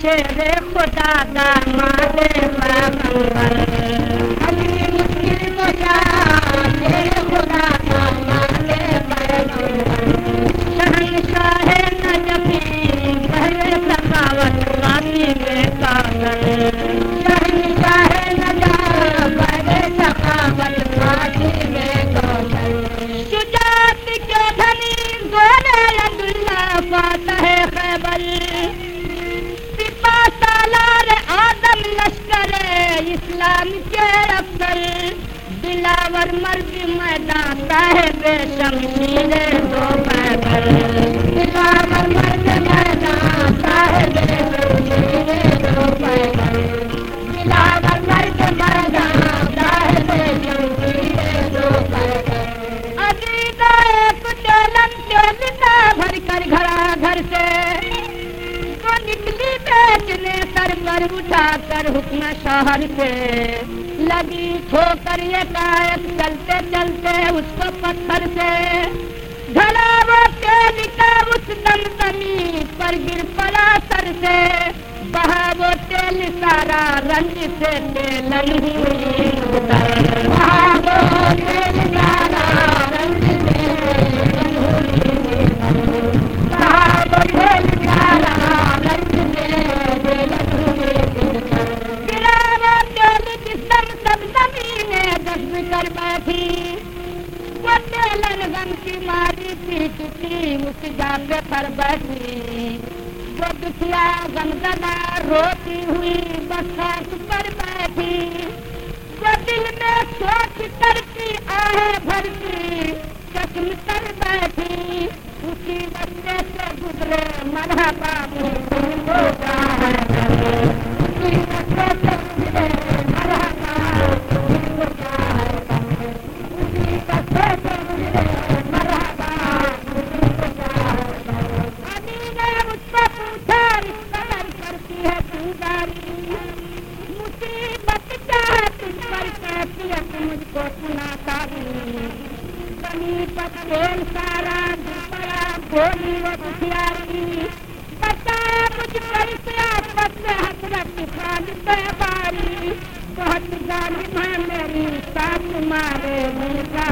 شیر خدا علی مشکل پوچھا شیر خدا داماد پیغمبر شہنشاہ نجفی گھر سخاوت قاضی میں شہنشاہ سخاوت میں شجاعت کے دھنی گولے فاتح خیبر۔ سپا سالار آدم لشکر اسلام کے افسر دلاور مرد میدان صاحب شمشیر دو سے۔ کو نکلی بیچنے سر پر اٹھا کر حکم شہر سے۔ لگی کھو کر یہ کائک چلتے چلتے اس کو پتھر سے۔ گھڑا وہ تیل کا اس دم زمین پر گر پڑا سر سے۔ بہا وہ تیل سارا رنج سے تیلن ہوئی دست کر بیٹھی وہ تیلن کی ماری پیٹ کی اس جاپے پر بیٹھی وہ دکھیا غم روتی ہوئی بس پر بیٹھی وہ دل میں سوچ کرتی آہ بھرتی چشم کر بیٹھی اسی بچے سے گزرے مرحبا مجھے ہو جائے کو سنا سارا پڑا بولی مارے میرا